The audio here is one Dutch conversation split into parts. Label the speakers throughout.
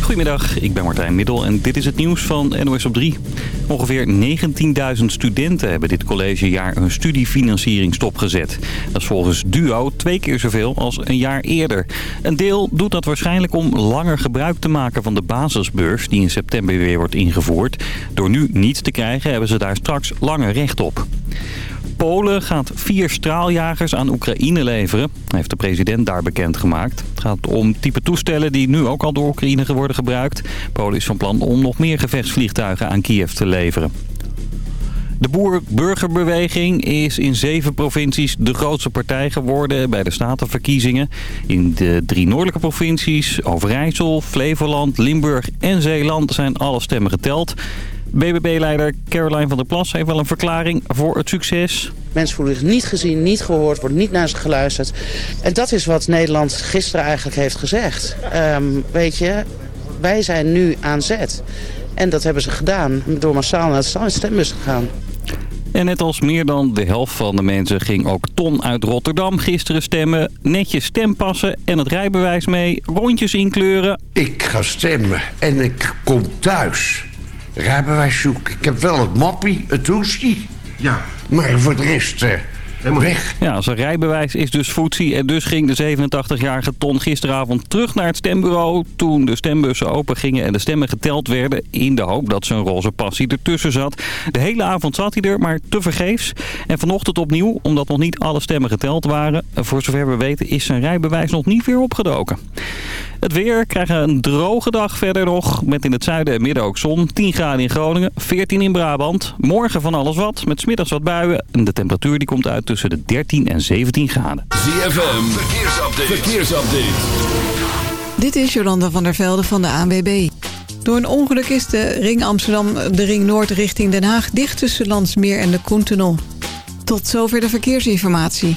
Speaker 1: Goedemiddag, ik ben Martijn Middel en dit is het nieuws van NOS op 3. Ongeveer 19.000 studenten hebben dit collegejaar hun studiefinanciering stopgezet. Dat is volgens DUO twee keer zoveel als een jaar eerder. Een deel doet dat waarschijnlijk om langer gebruik te maken van de basisbeurs... die in september weer wordt ingevoerd. Door nu niets te krijgen hebben ze daar straks langer recht op. Polen gaat vier straaljagers aan Oekraïne leveren, heeft de president daar bekendgemaakt. Het gaat om type toestellen die nu ook al door Oekraïne worden gebruikt. Polen is van plan om nog meer gevechtsvliegtuigen aan Kiev te leveren. De boer-burgerbeweging is in zeven provincies de grootste partij geworden bij de statenverkiezingen. In de drie noordelijke provincies, Overijssel, Flevoland, Limburg en Zeeland, zijn alle stemmen geteld. BBB-leider Caroline van der Plas heeft wel een verklaring voor het succes.
Speaker 2: Mensen voelen zich niet gezien, niet gehoord, wordt niet naar ze geluisterd. En dat is wat Nederland gisteren eigenlijk heeft gezegd. Ehm, weet je, wij zijn nu aan zet. En dat hebben ze gedaan door massaal naar het stembus te gaan.
Speaker 1: En net als meer dan de helft van de mensen ging ook Ton uit Rotterdam gisteren stemmen. Netjes stempassen en het rijbewijs mee, rondjes inkleuren.
Speaker 3: Ik ga stemmen en ik kom thuis rijbewijs zoeken. Ik heb wel het moppie, het hoestie. Ja. Maar voor de rest... Uh, weg.
Speaker 1: Ja, zijn rijbewijs is dus voetsie. En dus ging de 87-jarige Ton gisteravond terug naar het stembureau... toen de stembussen open gingen en de stemmen geteld werden... in de hoop dat zijn roze passie ertussen zat. De hele avond zat hij er, maar tevergeefs. En vanochtend opnieuw, omdat nog niet alle stemmen geteld waren... voor zover we weten is zijn rijbewijs nog niet weer opgedoken. Het weer krijgen een droge dag verder nog. Met in het zuiden en midden ook zon. 10 graden in Groningen, 14 in Brabant. Morgen van alles wat, met smiddags wat buien. De temperatuur die komt uit tussen de 13 en 17 graden.
Speaker 4: ZFM, verkeersupdate. verkeersupdate.
Speaker 5: Dit is Jolanda van der Velde van de ANWB. Door een ongeluk is de ring Amsterdam, de ring Noord richting Den Haag... dicht tussen Landsmeer en de Koentunnel. Tot zover de verkeersinformatie.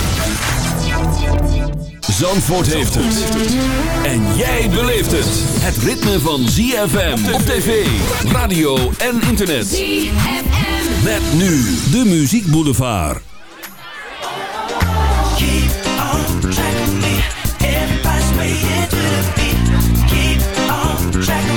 Speaker 4: Zandvoort heeft het. En jij beleeft het. Het ritme van ZFM op tv, radio en internet. ZFM. Met nu de Muziek Boulevard. Keep on track with me. Everybody's waiting to the beat. Keep on track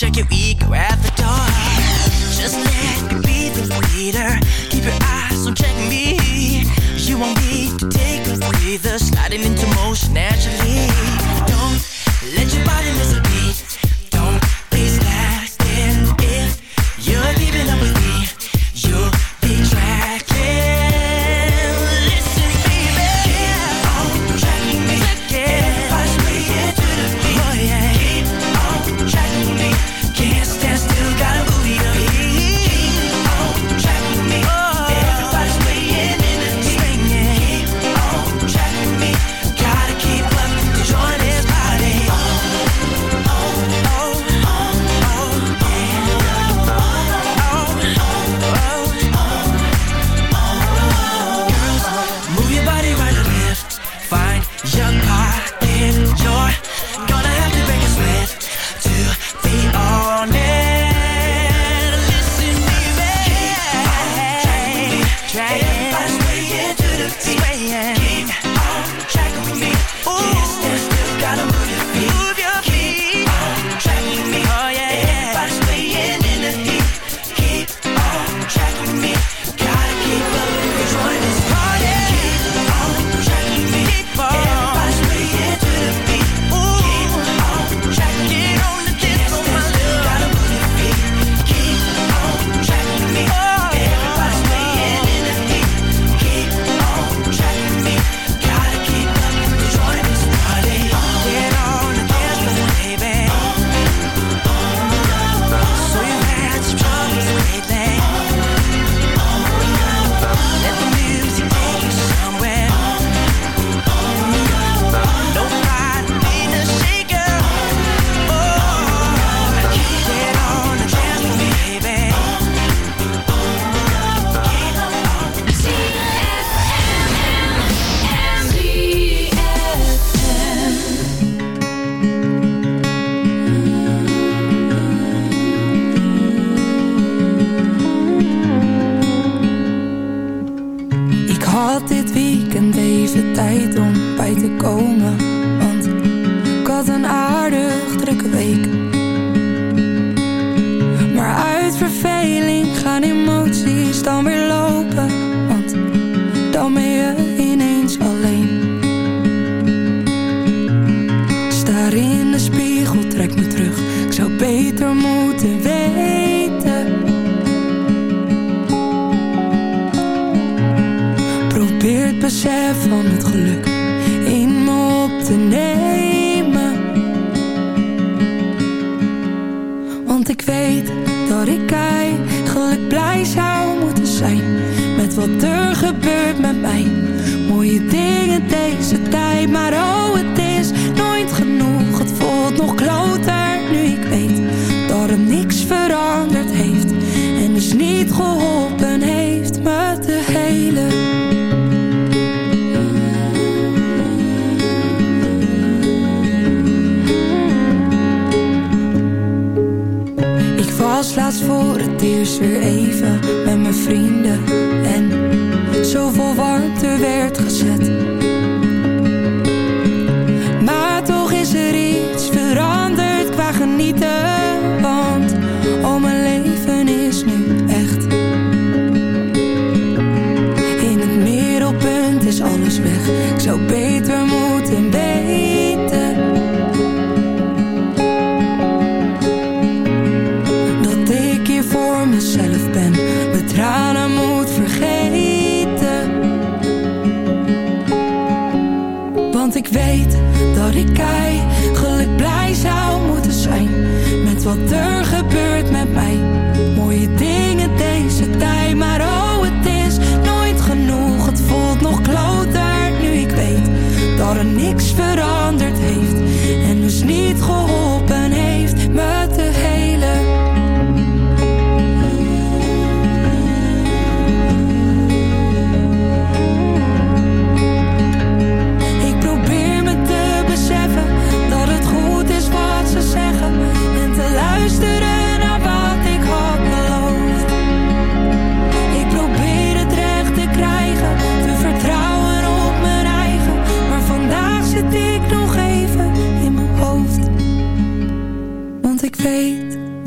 Speaker 4: Check it.
Speaker 6: Tijd, maar oh het is nooit genoeg. Het voelt nog kloter nu ik weet dat het niks veranderd heeft En dus niet geholpen heeft me te helen. Ik was laatst voor het eerst weer even met mijn vrienden En zoveel warmte werd ik eigenlijk blij zou moeten zijn Met wat er gebeurt met mij. Mooie dingen deze tijd Maar oh het is nooit genoeg. Het voelt nog kloter nu ik weet Dat er niks veranderd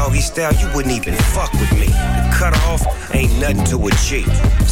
Speaker 7: doggy style, you wouldn't even fuck with me. The cut off ain't nothing to achieve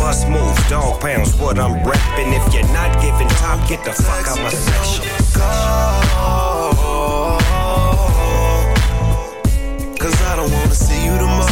Speaker 7: bust move, dog pounds what I'm rapping. If you're not giving top, get the fuck out my section.
Speaker 4: Cause I don't wanna see you tomorrow.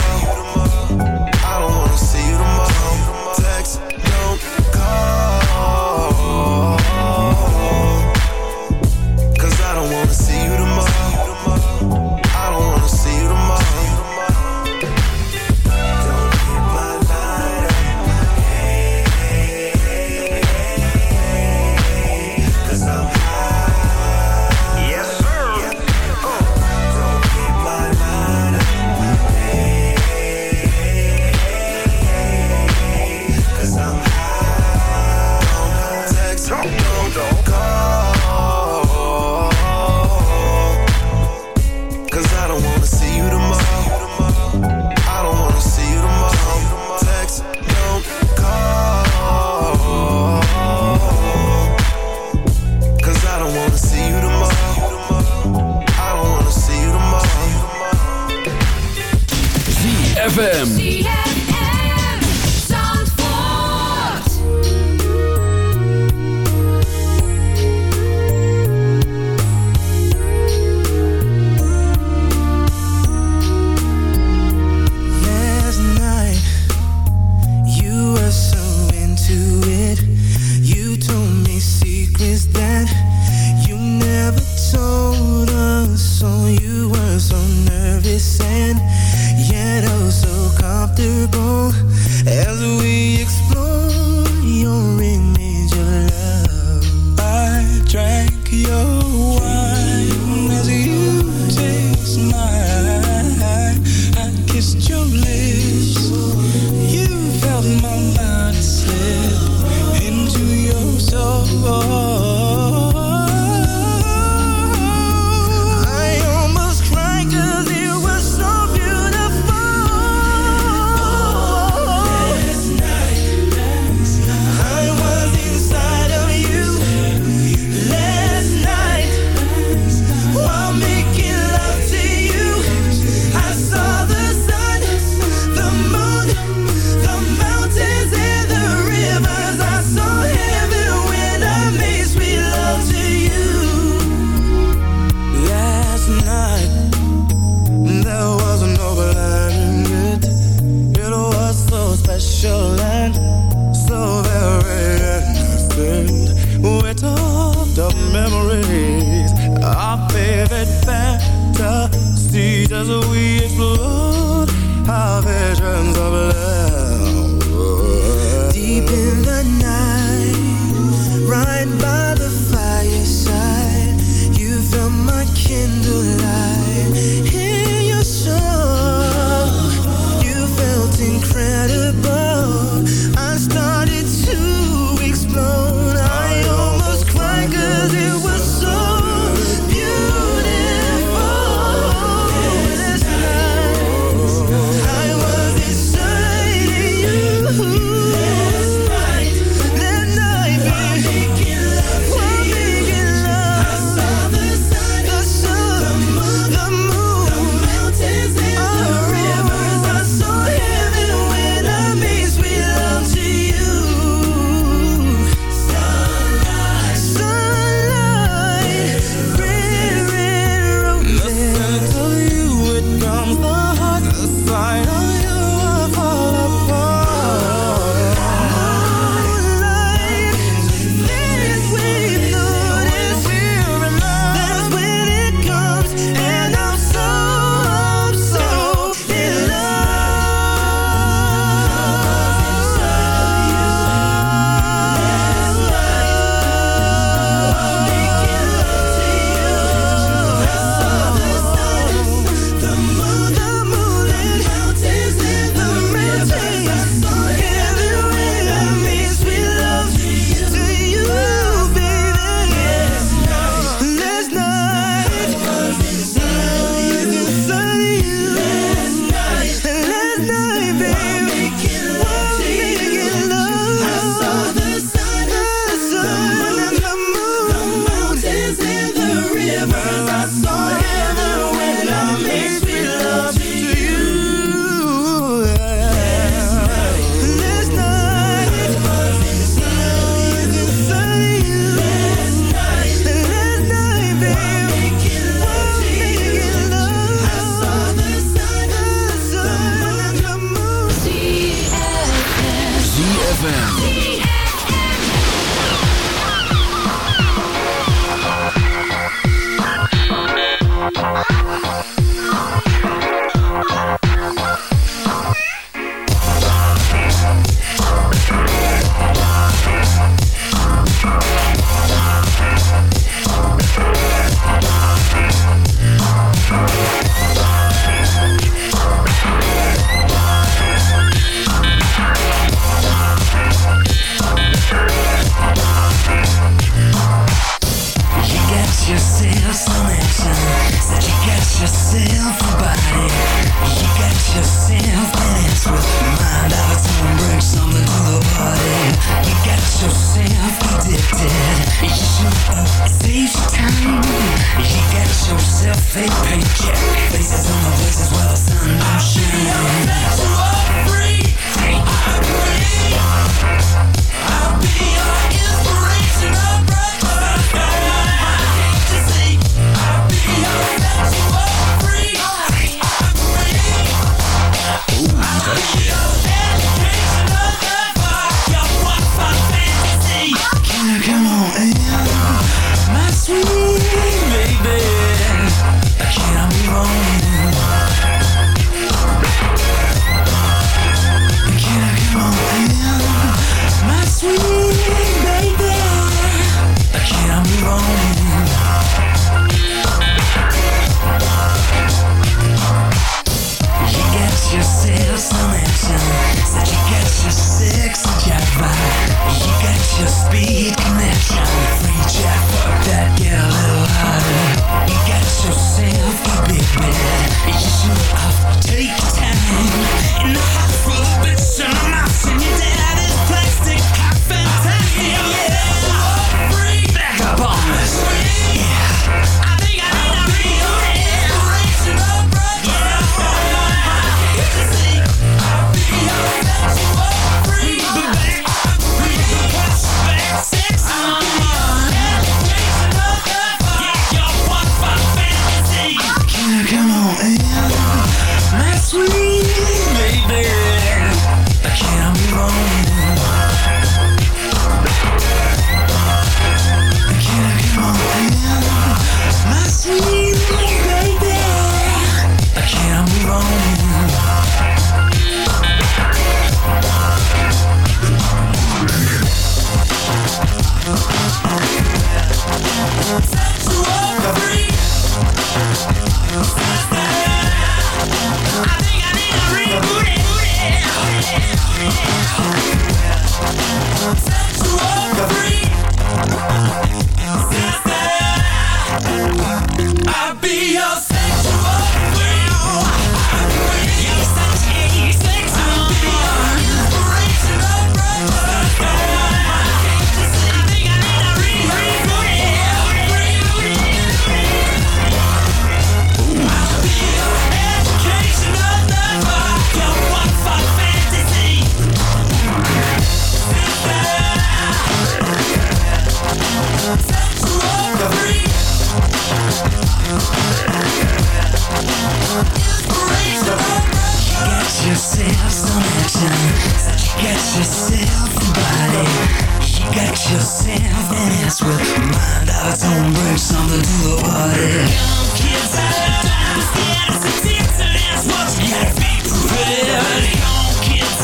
Speaker 8: dance with mind out of tone, bring something to the party. Young kids are alive, yeah, it's a dance, and that's what you gotta be prepared. Young kids,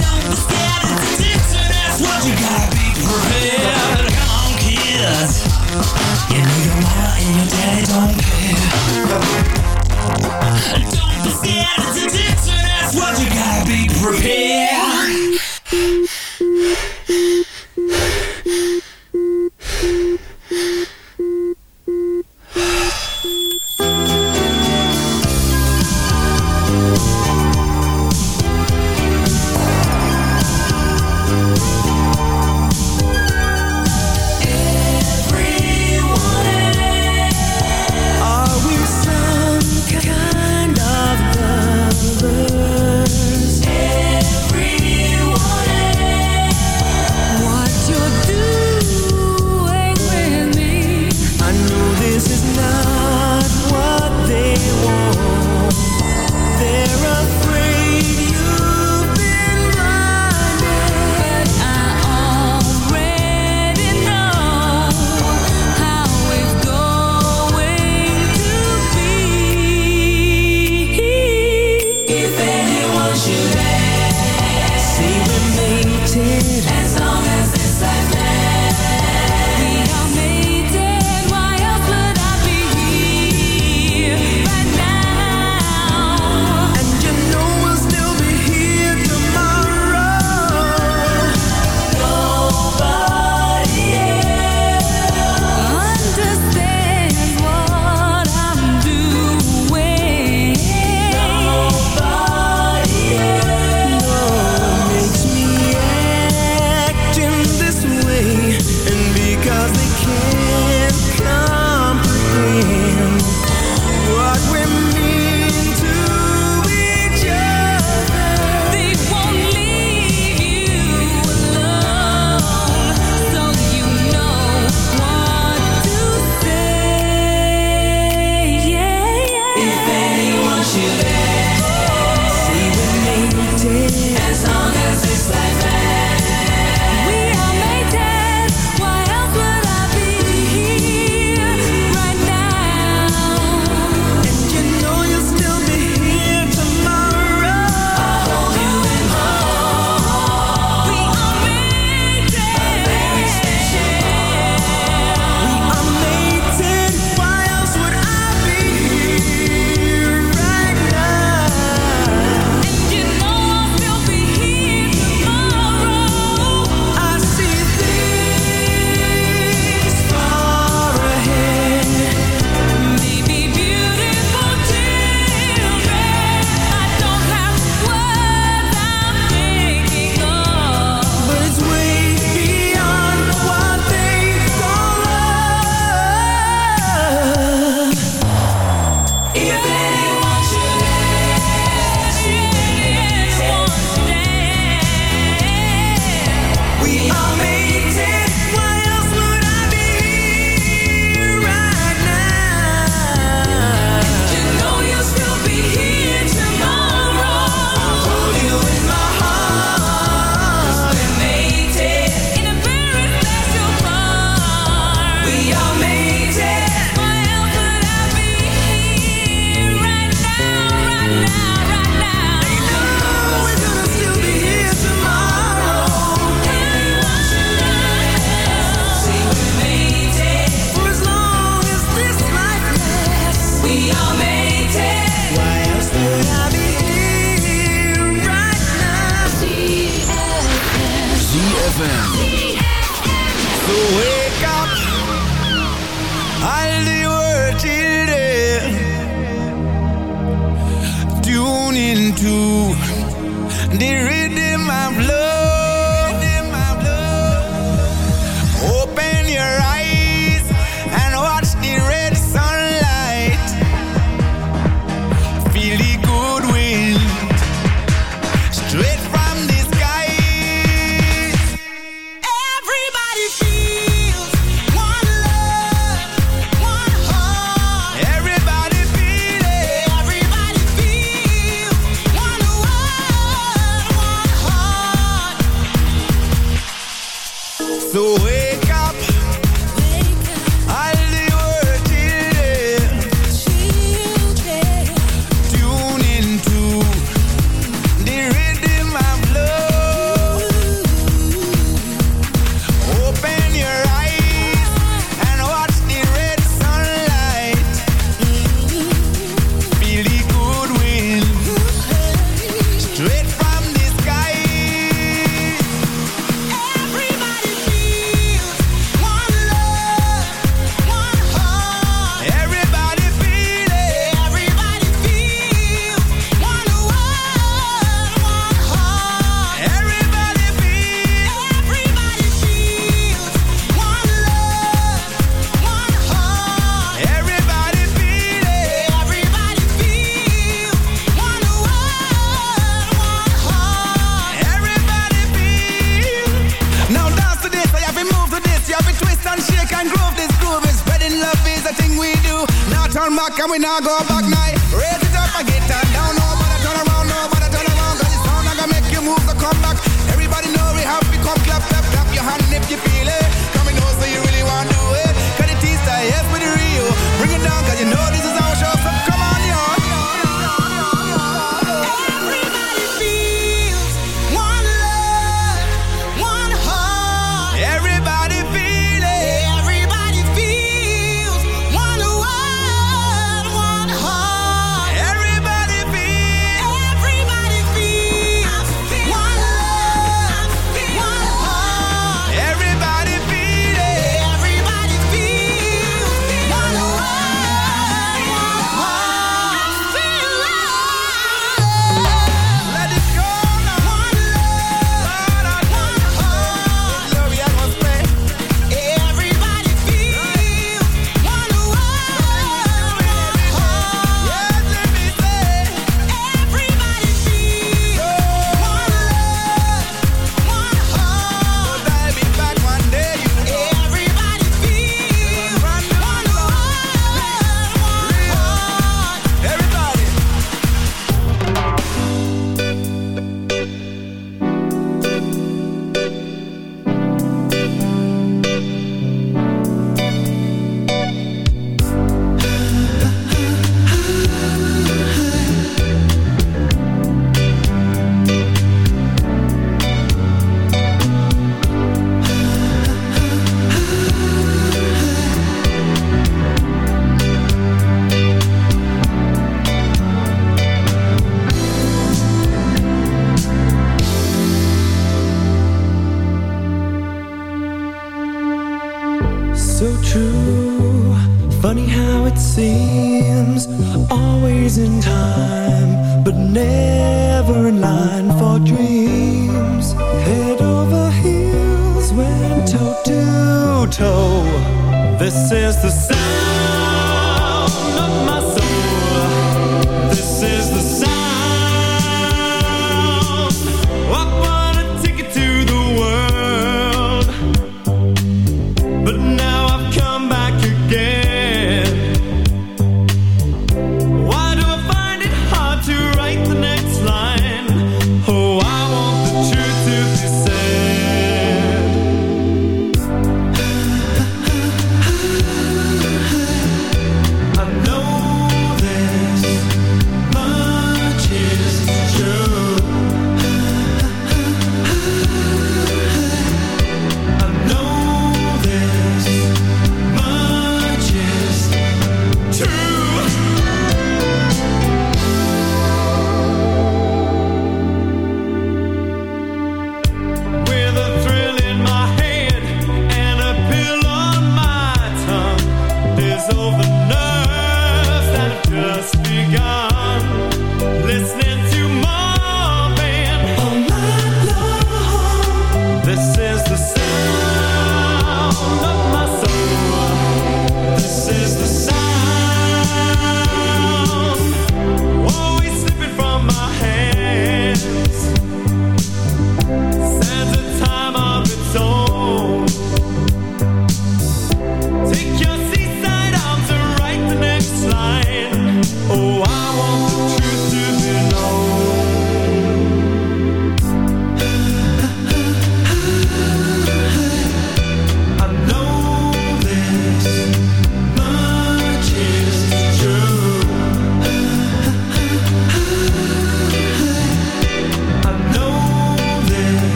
Speaker 8: don't be scared, it's a dance, and that's what you gotta be prepared. Young kids, you know your mama and your daddy don't care. Don't be scared, it's a dance, and that's what you gotta be prepared.